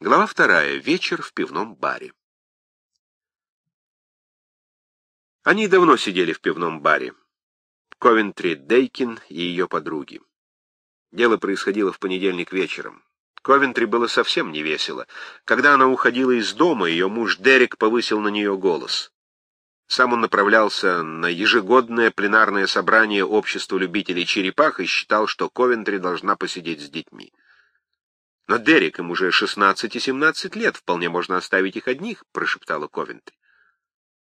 Глава вторая. Вечер в пивном баре. Они давно сидели в пивном баре. Ковентри Дейкин и ее подруги. Дело происходило в понедельник вечером. Ковентри было совсем не весело. Когда она уходила из дома, ее муж Дерек повысил на нее голос. Сам он направлялся на ежегодное пленарное собрание общества любителей черепах и считал, что Ковентри должна посидеть с детьми. «Но Дерек, им уже 16 и 17 лет, вполне можно оставить их одних», — прошептала Ковентри.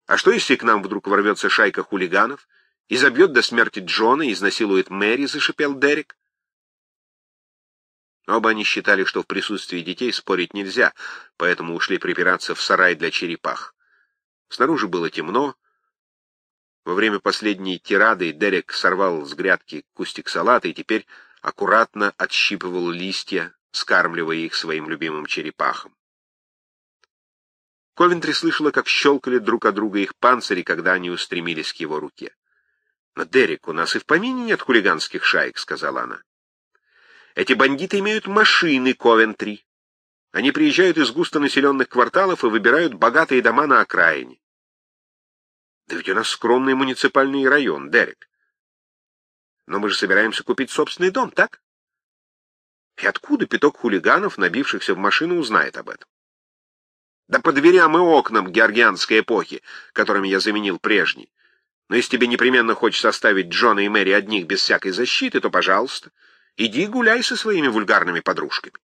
«А что, если к нам вдруг ворвется шайка хулиганов и забьет до смерти Джона и изнасилует Мэри?» — зашипел Дерек. Оба они считали, что в присутствии детей спорить нельзя, поэтому ушли припираться в сарай для черепах. Снаружи было темно. Во время последней тирады Дерек сорвал с грядки кустик салата и теперь аккуратно отщипывал листья, скармливая их своим любимым черепахам. Ковентри слышала, как щелкали друг от друга их панцири, когда они устремились к его руке. «Но, Дерек, у нас и в помине нет хулиганских шаек», — сказала она. «Эти бандиты имеют машины, Ковентри. Они приезжают из густонаселенных кварталов и выбирают богатые дома на окраине. Да ведь у нас скромный муниципальный район, Дерек. Но мы же собираемся купить собственный дом, так? И откуда пяток хулиганов, набившихся в машину, узнает об этом? Да по дверям и окнам георгианской эпохи, которыми я заменил прежний. Но если тебе непременно хочется оставить Джона и Мэри одних без всякой защиты, то, пожалуйста, иди гуляй со своими вульгарными подружками.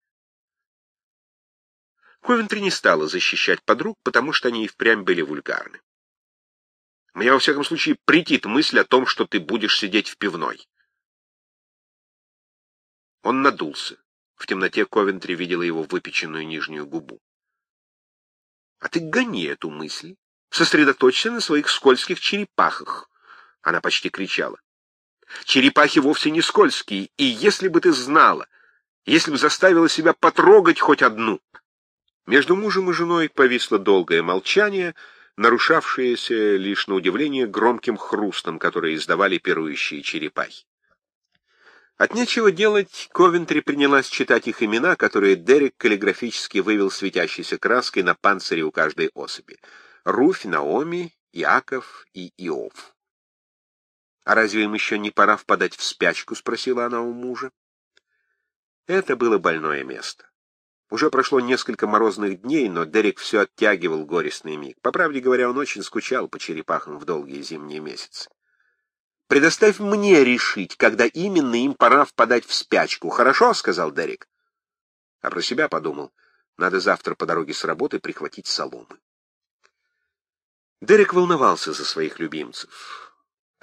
Ковентри не стала защищать подруг, потому что они и впрямь были вульгарны. Мне, во всяком случае, претит мысль о том, что ты будешь сидеть в пивной. Он надулся. В темноте Ковентри видела его выпеченную нижнюю губу. «А ты гони эту мысль. Сосредоточься на своих скользких черепахах!» Она почти кричала. «Черепахи вовсе не скользкие, и если бы ты знала, если бы заставила себя потрогать хоть одну...» Между мужем и женой повисло долгое молчание, нарушавшееся лишь на удивление громким хрустом, который издавали пирующие черепахи. От нечего делать, Ковентри принялась читать их имена, которые Дерек каллиграфически вывел светящейся краской на панцире у каждой особи. Руфь, Наоми, Яков и Иов. «А разве им еще не пора впадать в спячку?» — спросила она у мужа. Это было больное место. Уже прошло несколько морозных дней, но Дерек все оттягивал горестный миг. По правде говоря, он очень скучал по черепахам в долгие зимние месяцы. Предоставь мне решить, когда именно им пора впадать в спячку. Хорошо, — сказал Дерек. А про себя подумал. Надо завтра по дороге с работы прихватить соломы. Дерек волновался за своих любимцев.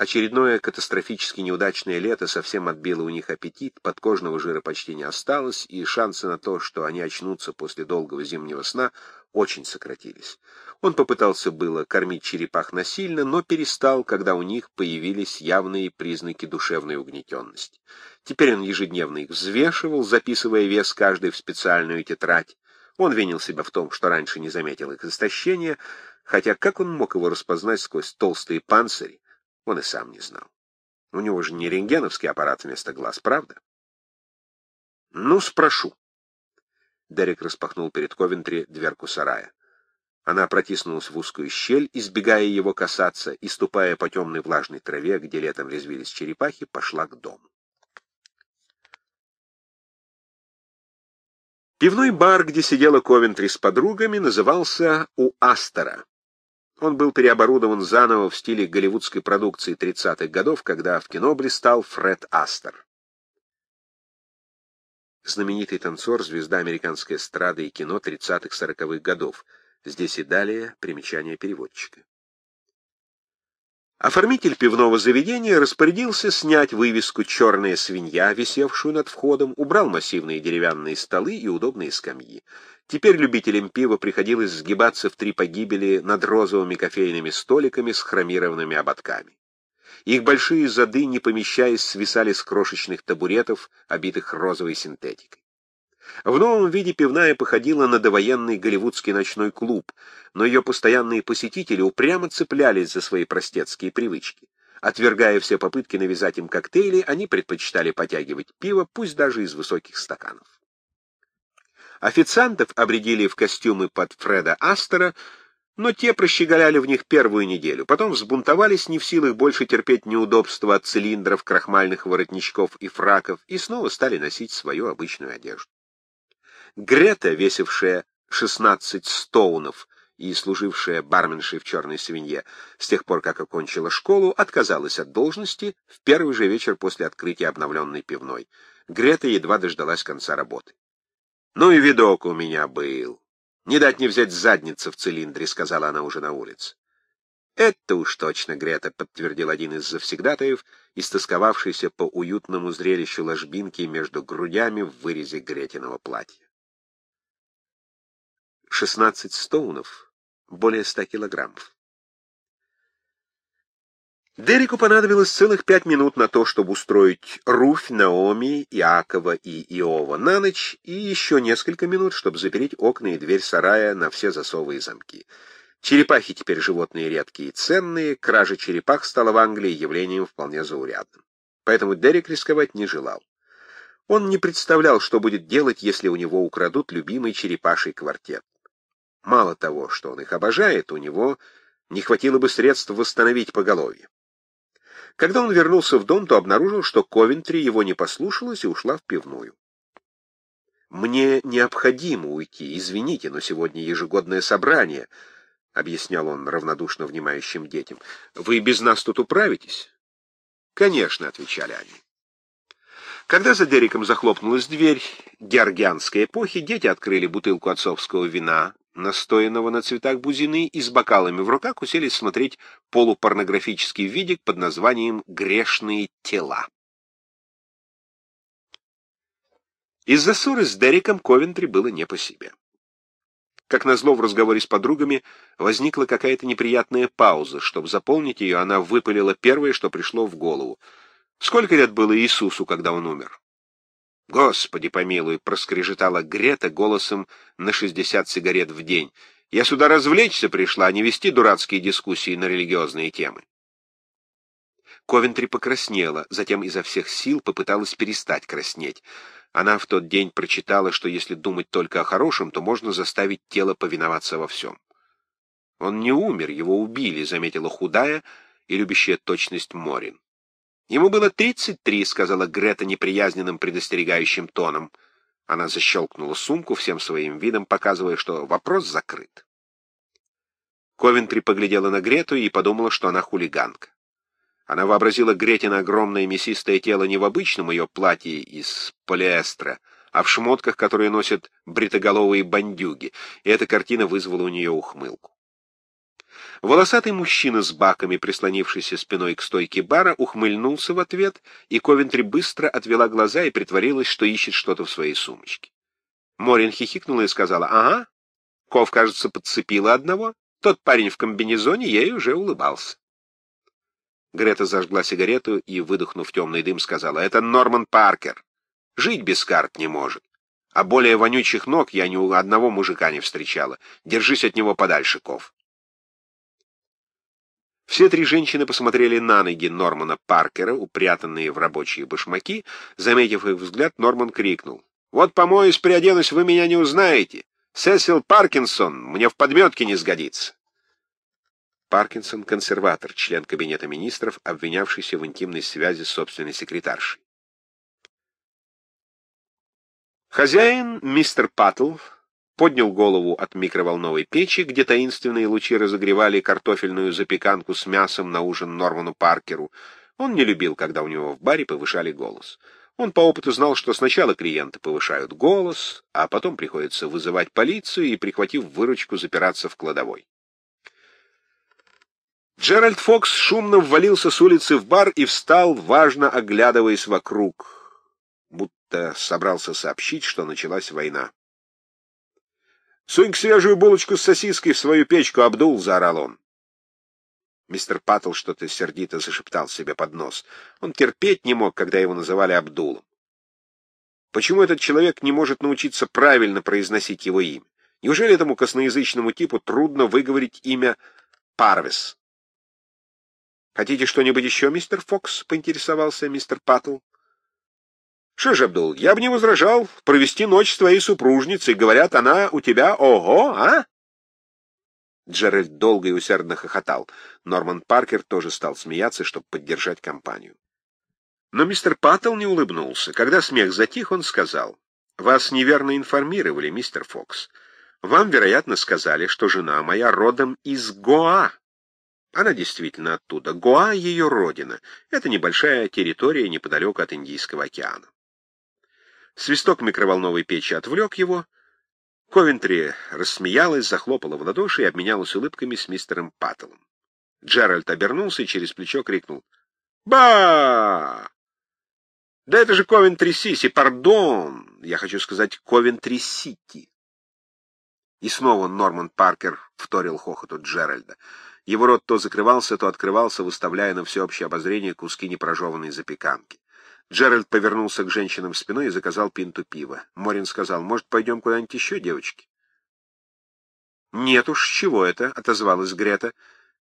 Очередное катастрофически неудачное лето совсем отбило у них аппетит, подкожного жира почти не осталось, и шансы на то, что они очнутся после долгого зимнего сна, очень сократились. Он попытался было кормить черепах насильно, но перестал, когда у них появились явные признаки душевной угнетенности. Теперь он ежедневно их взвешивал, записывая вес каждой в специальную тетрадь. Он винил себя в том, что раньше не заметил их истощения, хотя как он мог его распознать сквозь толстые панцири, он и сам не знал. У него же не рентгеновский аппарат вместо глаз, правда? Ну, спрошу. Дерек распахнул перед Ковентри дверку сарая. Она протиснулась в узкую щель, избегая его касаться, и, ступая по темной влажной траве, где летом резвились черепахи, пошла к дому. Пивной бар, где сидела Ковентри с подругами, назывался «У Астера». Он был переоборудован заново в стиле голливудской продукции 30-х годов, когда в кино блистал Фред Астер. Знаменитый танцор, звезда американской эстрады и кино 30-40-х годов. Здесь и далее примечание переводчика. Оформитель пивного заведения распорядился снять вывеску «Черная свинья», висевшую над входом, убрал массивные деревянные столы и удобные скамьи. Теперь любителям пива приходилось сгибаться в три погибели над розовыми кофейными столиками с хромированными ободками. Их большие зады, не помещаясь, свисали с крошечных табуретов, обитых розовой синтетикой. В новом виде пивная походила на довоенный голливудский ночной клуб, но ее постоянные посетители упрямо цеплялись за свои простецкие привычки. Отвергая все попытки навязать им коктейли, они предпочитали потягивать пиво, пусть даже из высоких стаканов. Официантов обредили в костюмы под Фреда Астера, но те прощеголяли в них первую неделю, потом взбунтовались, не в силах больше терпеть неудобства от цилиндров, крахмальных воротничков и фраков, и снова стали носить свою обычную одежду. Грета, весившая 16 стоунов и служившая барменшей в «Черной свинье», с тех пор, как окончила школу, отказалась от должности в первый же вечер после открытия обновленной пивной. Грета едва дождалась конца работы. «Ну и видок у меня был. Не дать не взять задница в цилиндре», — сказала она уже на улице. «Это уж точно, Грета», — подтвердил один из завсегдатаев, истосковавшийся по уютному зрелищу ложбинки между грудями в вырезе Гретиного платья. Шестнадцать стоунов более ста килограммов. Дереку понадобилось целых пять минут на то, чтобы устроить Руфь, Наоми, Иакова и Иова на ночь, и еще несколько минут, чтобы запереть окна и дверь сарая на все засовы и замки. Черепахи теперь животные редкие и ценные, кража черепах стала в Англии явлением вполне заурядным. Поэтому Дерек рисковать не желал. Он не представлял, что будет делать, если у него украдут любимый черепаший квартет. Мало того, что он их обожает, у него не хватило бы средств восстановить поголовье. Когда он вернулся в дом, то обнаружил, что Ковентри его не послушалась и ушла в пивную. «Мне необходимо уйти, извините, но сегодня ежегодное собрание», — объяснял он равнодушно внимающим детям. «Вы без нас тут управитесь?» «Конечно», — отвечали они. Когда за Дериком захлопнулась дверь георгианской эпохи, дети открыли бутылку отцовского вина, настоянного на цветах бузины, и с бокалами в руках уселись смотреть полупорнографический видик под названием «Грешные тела». Из-за ссоры с Дериком Ковентри было не по себе. Как назло в разговоре с подругами возникла какая-то неприятная пауза. Чтобы заполнить ее, она выпалила первое, что пришло в голову. Сколько лет было Иисусу, когда он умер? «Господи помилуй!» — проскрежетала Грета голосом на шестьдесят сигарет в день. «Я сюда развлечься пришла, а не вести дурацкие дискуссии на религиозные темы». Ковентри покраснела, затем изо всех сил попыталась перестать краснеть. Она в тот день прочитала, что если думать только о хорошем, то можно заставить тело повиноваться во всем. «Он не умер, его убили», — заметила худая и любящая точность Морин. «Ему было тридцать три», — сказала Грета неприязненным предостерегающим тоном. Она защелкнула сумку всем своим видом, показывая, что вопрос закрыт. Ковентри поглядела на Грету и подумала, что она хулиганка. Она вообразила Гретина огромное мясистое тело не в обычном ее платье из полиэстера, а в шмотках, которые носят бритоголовые бандюги, и эта картина вызвала у нее ухмылку. Волосатый мужчина с баками, прислонившийся спиной к стойке бара, ухмыльнулся в ответ, и Ковентри быстро отвела глаза и притворилась, что ищет что-то в своей сумочке. Морин хихикнула и сказала, «Ага, Ков, кажется, подцепила одного. Тот парень в комбинезоне ей уже улыбался». Грета зажгла сигарету и, выдохнув темный дым, сказала, «Это Норман Паркер. Жить без карт не может. А более вонючих ног я ни у одного мужика не встречала. Держись от него подальше, Ков». Все три женщины посмотрели на ноги Нормана Паркера, упрятанные в рабочие башмаки. Заметив их взгляд, Норман крикнул. «Вот помоюсь, приоденусь, вы меня не узнаете. Сесил Паркинсон мне в подметке не сгодится». Паркинсон — консерватор, член Кабинета министров, обвинявшийся в интимной связи с собственной секретаршей. Хозяин, мистер Паттл, поднял голову от микроволновой печи, где таинственные лучи разогревали картофельную запеканку с мясом на ужин Норману Паркеру. Он не любил, когда у него в баре повышали голос. Он по опыту знал, что сначала клиенты повышают голос, а потом приходится вызывать полицию и, прихватив выручку, запираться в кладовой. Джеральд Фокс шумно ввалился с улицы в бар и встал, важно оглядываясь вокруг, будто собрался сообщить, что началась война. «Сунь свежую булочку с сосиской в свою печку, Абдул!» — заорал он. Мистер Паттл что-то сердито зашептал себе под нос. Он терпеть не мог, когда его называли Абдулом. Почему этот человек не может научиться правильно произносить его имя? Неужели этому косноязычному типу трудно выговорить имя Парвис? «Хотите что-нибудь еще, мистер Фокс?» — поинтересовался мистер Паттл. Что ж, Абдул, я бы не возражал провести ночь с твоей супружницей. Говорят, она у тебя ого, а? Джеральд долго и усердно хохотал. Норман Паркер тоже стал смеяться, чтобы поддержать компанию. Но мистер Паттл не улыбнулся. Когда смех затих, он сказал, «Вас неверно информировали, мистер Фокс. Вам, вероятно, сказали, что жена моя родом из Гоа. Она действительно оттуда. Гоа — ее родина. Это небольшая территория неподалеку от Индийского океана. Свисток микроволновой печи отвлек его. Ковентри рассмеялась, захлопала в ладоши и обменялась улыбками с мистером Паттлом. Джеральд обернулся и через плечо крикнул. «Ба! Да это же Ковентри-Сиси, пардон! Я хочу сказать Ковентри-Сити!» И снова Норман Паркер вторил хохоту Джеральда. Его рот то закрывался, то открывался, выставляя на всеобщее обозрение куски непрожеванной запеканки. Джеральд повернулся к женщинам спиной и заказал пинту пива. Морин сказал, «Может, пойдем куда-нибудь еще, девочки?» «Нет уж, чего это?» — отозвалась Грета.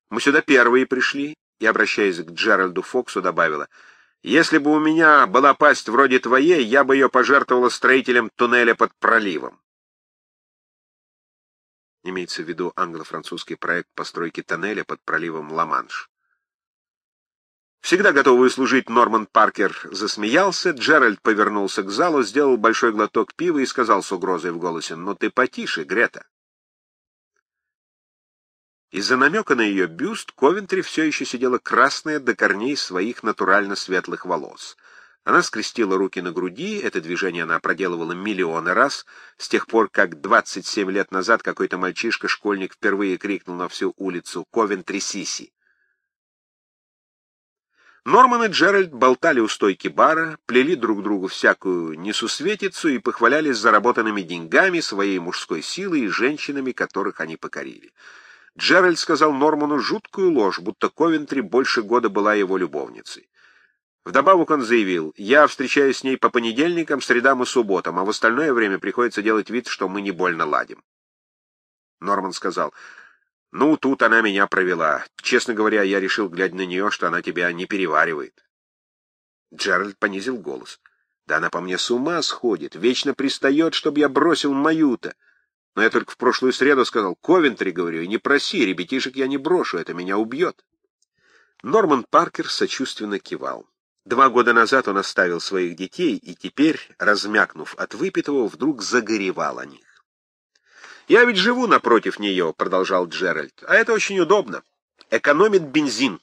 «Мы сюда первые пришли», и, обращаясь к Джеральду Фоксу, добавила, «Если бы у меня была пасть вроде твоей, я бы ее пожертвовала строителям туннеля под проливом». Имеется в виду англо-французский проект постройки тоннеля под проливом Ла-Манш. Всегда готовый служить Норман Паркер засмеялся, Джеральд повернулся к залу, сделал большой глоток пива и сказал с угрозой в голосе, «Ну ты потише, Грета». Из-за намека на ее бюст Ковентри все еще сидела красная до корней своих натурально светлых волос — она скрестила руки на груди, это движение она проделывала миллионы раз, с тех пор, как 27 лет назад какой-то мальчишка-школьник впервые крикнул на всю улицу «Ковентри Сиси». Норман и Джеральд болтали у стойки бара, плели друг другу всякую несусветицу и похвалялись заработанными деньгами, своей мужской силой и женщинами, которых они покорили. Джеральд сказал Норману жуткую ложь, будто Ковентри больше года была его любовницей. Вдобавок он заявил, «Я встречаюсь с ней по понедельникам, средам и субботам, а в остальное время приходится делать вид, что мы не больно ладим». Норман сказал, «Ну, тут она меня провела. Честно говоря, я решил, глядя на нее, что она тебя не переваривает». Джеральд понизил голос. «Да она по мне с ума сходит, вечно пристает, чтобы я бросил мою-то. Но я только в прошлую среду сказал, Ковентри, говорю, не проси, ребятишек я не брошу, это меня убьет». Норман Паркер сочувственно кивал. Два года назад он оставил своих детей и теперь, размякнув от выпитого, вдруг загоревал о них. «Я ведь живу напротив нее», — продолжал Джеральд, — «а это очень удобно. Экономит бензин».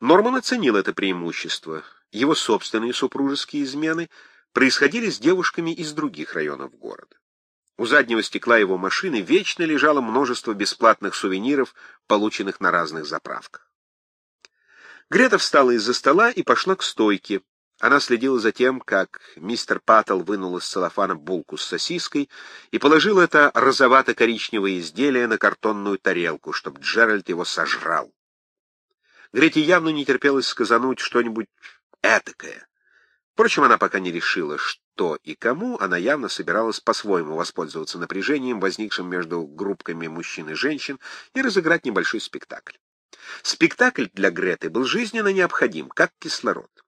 Норман оценил это преимущество. Его собственные супружеские измены происходили с девушками из других районов города. У заднего стекла его машины вечно лежало множество бесплатных сувениров, полученных на разных заправках. Грета встала из-за стола и пошла к стойке. Она следила за тем, как мистер Паттл вынул из целлофана булку с сосиской и положил это розовато-коричневое изделие на картонную тарелку, чтобы Джеральд его сожрал. Грете явно не терпелось сказануть что-нибудь этакое. Впрочем, она пока не решила, что и кому, она явно собиралась по-своему воспользоваться напряжением, возникшим между группками мужчин и женщин, и разыграть небольшой спектакль. Спектакль для Греты был жизненно необходим, как кислород.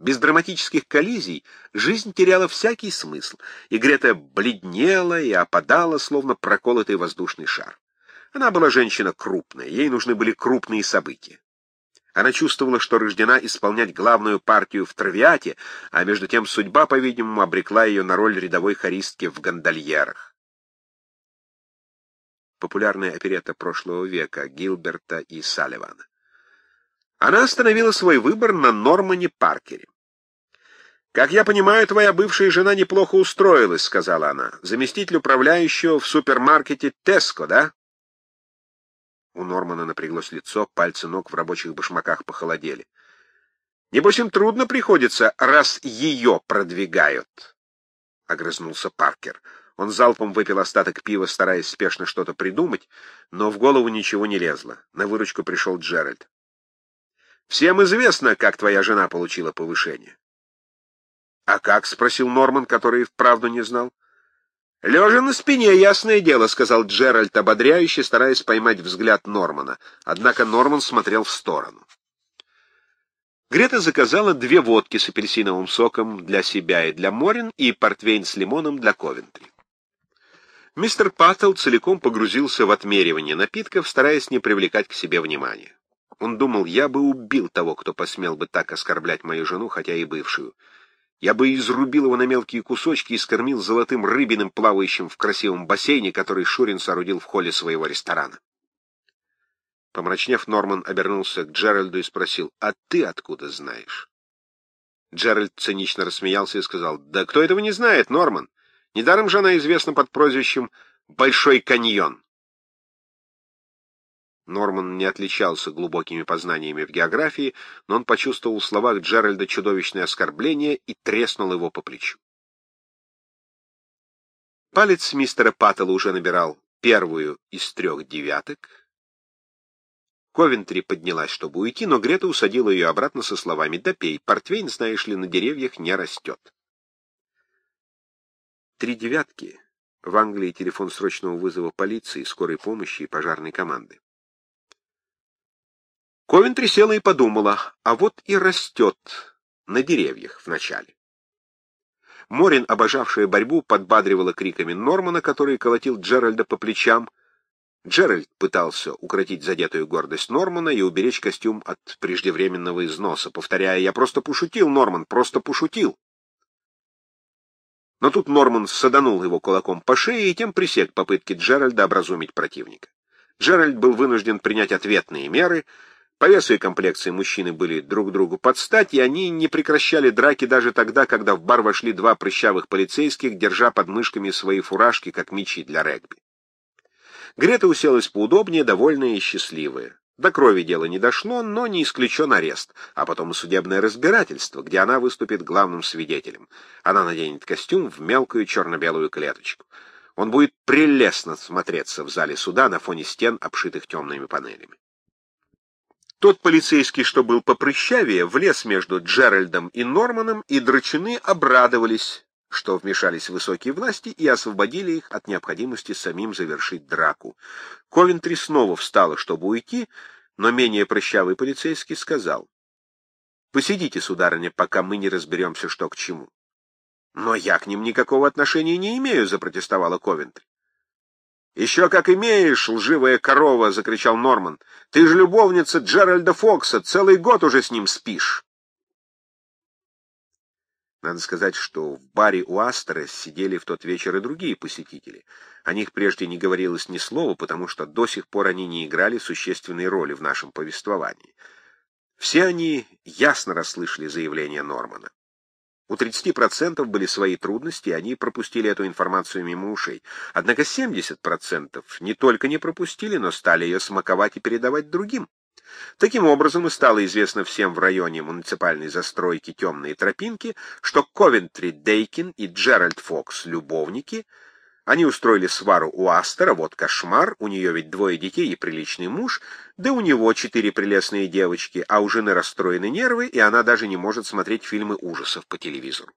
Без драматических коллизий жизнь теряла всякий смысл, и Грета бледнела и опадала, словно проколотый воздушный шар. Она была женщина крупная, ей нужны были крупные события. Она чувствовала, что рождена исполнять главную партию в травиате, а между тем судьба, по-видимому, обрекла ее на роль рядовой хористки в гондольерах популярная оперетта прошлого века Гилберта и Салливана. Она остановила свой выбор на Нормане Паркере. «Как я понимаю, твоя бывшая жена неплохо устроилась», — сказала она. «Заместитель управляющего в супермаркете Теско, да?» У Нормана напряглось лицо, пальцы ног в рабочих башмаках похолодели. «Небось им трудно приходится, раз ее продвигают», — огрызнулся Паркер. Он залпом выпил остаток пива, стараясь спешно что-то придумать, но в голову ничего не лезло. На выручку пришел Джеральд. «Всем известно, как твоя жена получила повышение». «А как?» — спросил Норман, который вправду не знал. «Лежа на спине, ясное дело», — сказал Джеральд ободряюще, стараясь поймать взгляд Нормана. Однако Норман смотрел в сторону. Грета заказала две водки с апельсиновым соком для себя и для Морин и портвейн с лимоном для Ковентри. Мистер Паттл целиком погрузился в отмеривание напитков, стараясь не привлекать к себе внимания. Он думал, я бы убил того, кто посмел бы так оскорблять мою жену, хотя и бывшую. Я бы изрубил его на мелкие кусочки и скормил золотым рыбиным, плавающим в красивом бассейне, который Шурин соорудил в холле своего ресторана. Помрачнев, Норман обернулся к Джеральду и спросил, «А ты откуда знаешь?» Джеральд цинично рассмеялся и сказал, «Да кто этого не знает, Норман? Недаром же она известна под прозвищем «Большой каньон». Норман не отличался глубокими познаниями в географии, но он почувствовал в словах Джеральда чудовищное оскорбление и треснул его по плечу. Палец мистера Паттела уже набирал первую из трех девяток. Ковентри поднялась, чтобы уйти, но Грета усадила ее обратно со словами «Допей, портвейн, знаешь ли, на деревьях не растет». Три девятки. В Англии телефон срочного вызова полиции, скорой помощи и пожарной команды. Ковентри села и подумала, а вот и растет на деревьях вначале. Морин, обожавшая борьбу, подбадривала криками Нормана, который колотил Джеральда по плечам. Джеральд пытался укротить задетую гордость Нормана и уберечь костюм от преждевременного износа, повторяя «Я просто пошутил, Норман, просто пошутил». Но тут Норман саданул его кулаком по шее и тем пресек попытки Джеральда образумить противника. Джеральд был вынужден принять ответные меры — по весу и комплекции мужчины были друг другу под стать, и они не прекращали драки даже тогда, когда в бар вошли два прыщавых полицейских, держа под мышками свои фуражки, как мячи для регби. Грета уселась поудобнее, довольная и счастливая. До крови дело не дошло, но не исключен арест, а потом и судебное разбирательство, где она выступит главным свидетелем. Она наденет костюм в мелкую черно-белую клеточку. Он будет прелестно смотреться в зале суда на фоне стен, обшитых темными панелями. Тот полицейский, что был попрыщавее, влез между Джеральдом и Норманом, и драчуны обрадовались, что вмешались высокие власти и освободили их от необходимости самим завершить драку. Ковентри снова встала, чтобы уйти, но менее прыщавый полицейский сказал, «Посидите, сударыня, пока мы не разберемся, что к чему». «Но я к ним никакого отношения не имею», — запротестовала Ковентри. «Еще как имеешь, лживая корова!» — закричал Норман. «Ты же любовница Джеральда Фокса, целый год уже с ним спишь!» Надо сказать, что в баре у Астера сидели в тот вечер и другие посетители. О них прежде не говорилось ни слова, потому что до сих пор они не играли существенной роли в нашем повествовании. Все они ясно расслышали заявление Нормана. У 30% были свои трудности, и они пропустили эту информацию мимо ушей. Однако 70% не только не пропустили, но стали ее смаковать и передавать другим. Таким образом, и стало известно всем в районе муниципальной застройки «Темные тропинки», что Ковентри Дейкин и Джеральд Фокс — любовники — они устроили свару у Астера, вот кошмар, у нее ведь двое детей и приличный муж, да у него четыре прелестные девочки, а у жены расстроены нервы, и она даже не может смотреть фильмы ужасов по телевизору.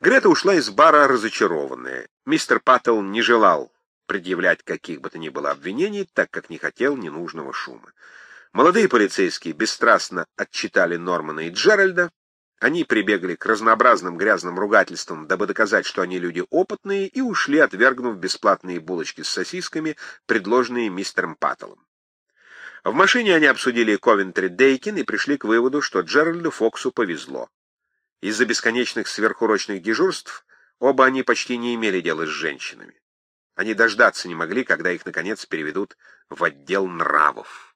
Грета ушла из бара разочарованная. Мистер Паттл не желал предъявлять каких бы то ни было обвинений, так как не хотел ненужного шума. Молодые полицейские бесстрастно отчитали Нормана и Джеральда, они прибегли к разнообразным грязным ругательствам, дабы доказать, что они люди опытные, и ушли, отвергнув бесплатные булочки с сосисками, предложенные мистером Паттелом. В машине они обсудили Ковентри Дейкин и пришли к выводу, что Джеральду Фоксу повезло. Из-за бесконечных сверхурочных дежурств оба они почти не имели дела с женщинами. Они дождаться не могли, когда их, наконец, переведут в отдел нравов.